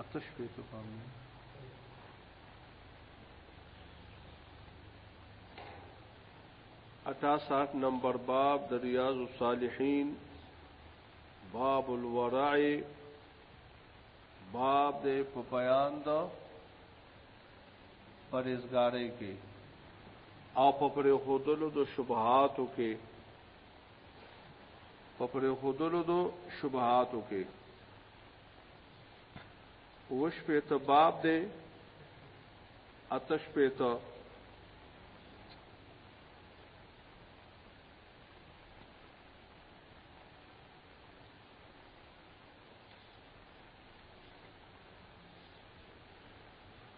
اته شپېته پامونه اتا ساٹھ نمبر باب د ریاض الصالحین باب الورع باب د په بیان د پرېزګارۍ کې او په پرې خودلو د شبهاتو کې په پرې خودلو دو شبهاتو کې وش په ته باب دی اتش په ته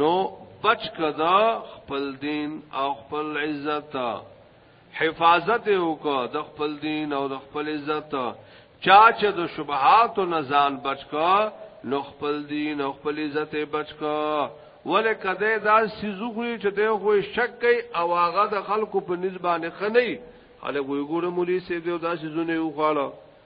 نو بچ کدا خپل دین او خپل عزت حفاظت وکړه د خپل دین او د خپل عزت چا چې د شبهات او نزان بچ کا نو خپل دین او خپل عزت بچ کا ولې کده دا سيزو خو چې ته خو شک کوي او هغه د خلکو په نسبانه خنۍ خلک وګوره مولي سي دا سيزونه وخاله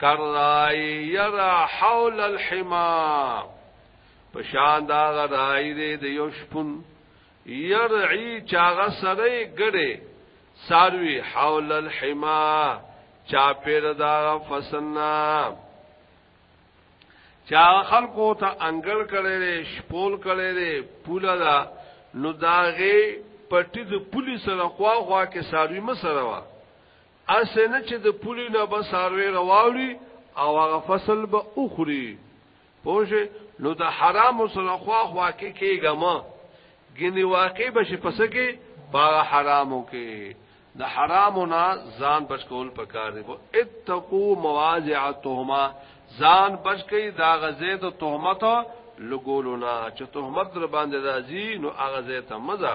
کرای یرا حول الحما پشان دا غرای دې د یو شپون یرعی چاغه سره ګړې ساروی حول الحما چا پیر دا فسنا چا خلقو ته انګل کړي شپول کړي پولا دا نو داغه پټي د پولیس سره خوا خوا کې ساروی مسره وا اسې نه چې د پولي نه به ساروی رواوړي او هغه فصل به اخري پوه نو د حرام سره خوا خوا کې کېګم ګنې واقع به شي پس کې باغ حرامو کې د حرامو نه ځان بچ کول پکار دی اتقو مواجعتهما ځان بچ کی دا غزه د تهمت لګولونه چې تهمت در باندې راځي نو هغه زه ته مزه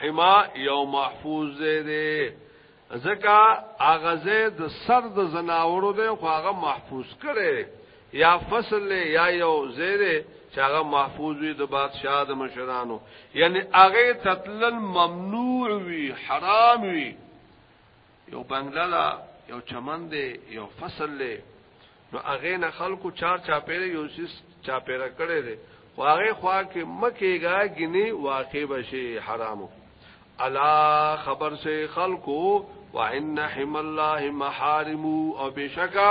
حما یو محفوظ ځای دی ځکه هغه ځای د سر د زناورو دی خو هغه محفوظ کړي یا فصل یا یو ځای دی چې هغه محفوظ وي د بادشاہ د مشرانو یعنی هغه تتلل ممنوع وي حرام وي یو بنگله دا یو چمن دی یو فصل دی نو هغه نه خلکو چار چا پیره یو سیس چا پیره کړي دي خو هغه خوا کې مکیګا غني واقع بشي حرامو الا خبر سے خلکو وان حم الله محارم او بشکا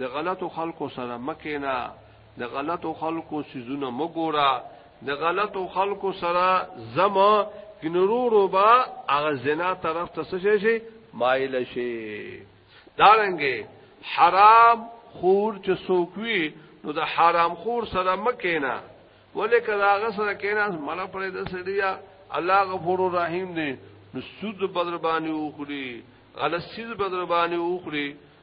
د غلطو خلکو سره مه کېنه، د غلطو خلکو څیزونه مه ګوره، د غلطو خلکو سره ځه مه، ګنې ورو ورو به هغه زنا طرف ته څه شی شي، مایل شي. دارنګې حرام خور چې څوک وي نو د حرام خور سره مه کېنه ولې که د هغه سره کېناست مړه پرېږده سړیه الله غفور رحیم دی نو سود به درباندې وخوري غلط څیز به درباندې وخوري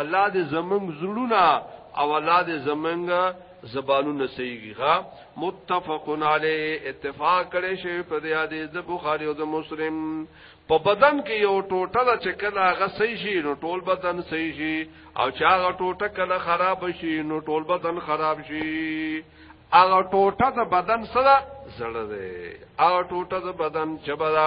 الله دې زمنګ زړونه او الله دې زمنګ زبانونه صحیحږي ها متفقن علی اتفاق کړي شی په دې حدیث د بخاری او د مسلم په بدن کې یو ټوټه د چکل هغه صحیح شي نو ټول بدن صحیح شي او چې هغه ټوټه کله خراب شي نو ټول بدن خراب شي هغه ټوټه د بدن سره زړه دی هغه ټوټه د بدن چې بدا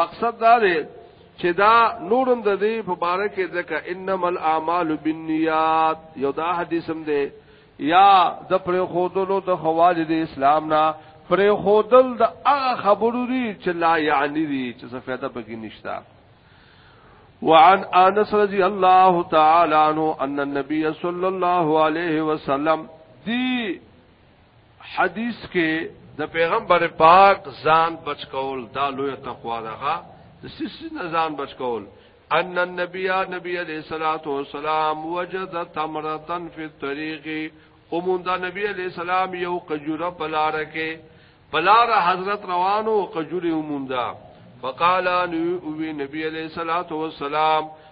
مقصد دا دی چې دا نورم د دې په باره کې ځکه انما الاعمال بالنیات یو دا حدیث هم دی یا د پر خودلو د خوال د اسلام نه پر خودل د هغه خبرو دي چې لا یعنی دي چې څه فائدہ پکې نشتا وعن انس رضی الله تعالی عنہ ان النبي صلی الله علیه وسلم دی حدیث کې د پیغمبر پاک ځان بچ کول دا لوی تقوا ده د سیس نه ځان بچ کول ان النبي نبی علیہ الصلوۃ والسلام وجد تمرتن فی الطريق اوموندا نبی علیہ السلام یو قجوره پلار کې پلار حضرت روانو قجوره اوموندا فقال ان نبی علیہ الصلوۃ والسلام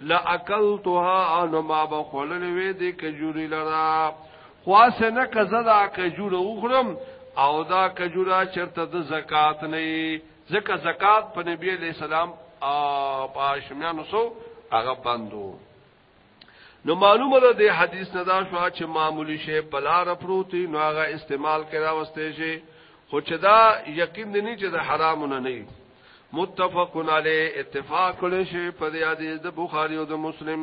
لاکلتها انو ما بخولل وی دی کجوری لرا خواس نه کزه دا کجور اوخرم او دا کجورا چرته د زکات نه زکه زکات په نبی علی سلام په شمیانو سو هغه بندو نو معلومه ده د حدیث نه دا شو چې معمولی شی بلار پروتي نو هغه استعمال کرا واستې شي خو چې دا یقین نه چې دا حرام نه نه متفقن علی اتفاق کړي شی په دې حدیث د بخاری او د مسلم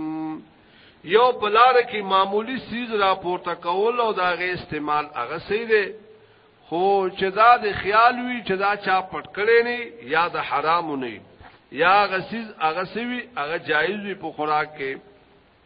یو بلار کې معمولی سیز راپورته کول او دا غي استعمال هغه سي دي خو چې دا د خیال وی چې دا چا پټ کړي نه یا د حرام نه یا غسیز هغه سوي هغه جایز وي په خوراک کې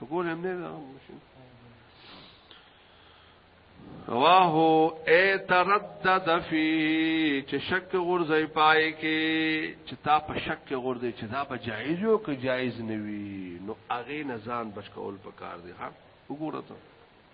ټکور هم نه دا ماشين رواه اي تردد في چې شک غورځي پای کې چې تا په شک کې غورځي چې دا به جایز او که جایز نه وي نو اغه نه ځان بچ کول پکار دي ها وګوره ته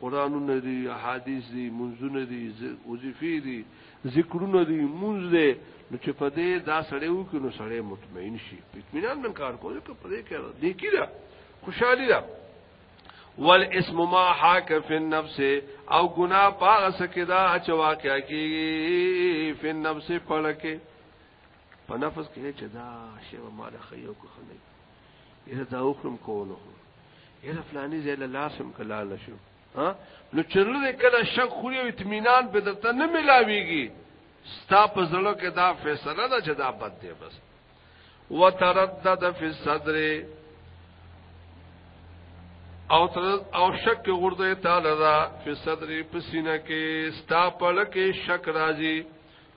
قرانونه دي احادیث دي منځونه دي وظیفې دي ذکرونه دي منځ دي نو چې په دې دا سړی وو کې نو سړی مطمئن شي په اطمینان من کار کوو چې په دې کې دې کې دا خوشحالي ده والاسم ما حاک فی النفس او گناہ پاغ سکدا چې واقع کی فی النفس پړکه په نفس کې چې دا شی ما له خیو کو خلک یره دا وکم کونه خو یره فلانی زې له لاسم کلا نشو ها نو چرله کله شک خو یو اطمینان په درته نه ملاويږي ستا په زړه کې دا فیصله ده چې دا بد دی بس وتردد فی الصدر او تر او شک غرده تعالی دا فی صدر پسینه کې ستا په لکه شک راځي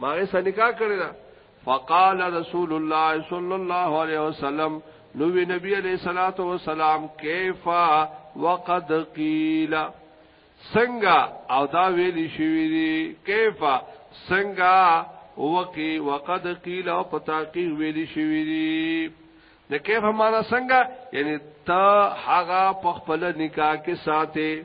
ماغه سره نکاح کړی دا فقال رسول الله صلی الله علیه وسلم نو نبی علیہ الصلات والسلام کیف وقد قیل سنگا او دا ویلی شوی دی کیف سنگا وقی وقد قیل او پتاقی ویلی شوی دی د کیف معنا سنگا یعنی تا هغه په خپل نکاح کې ساته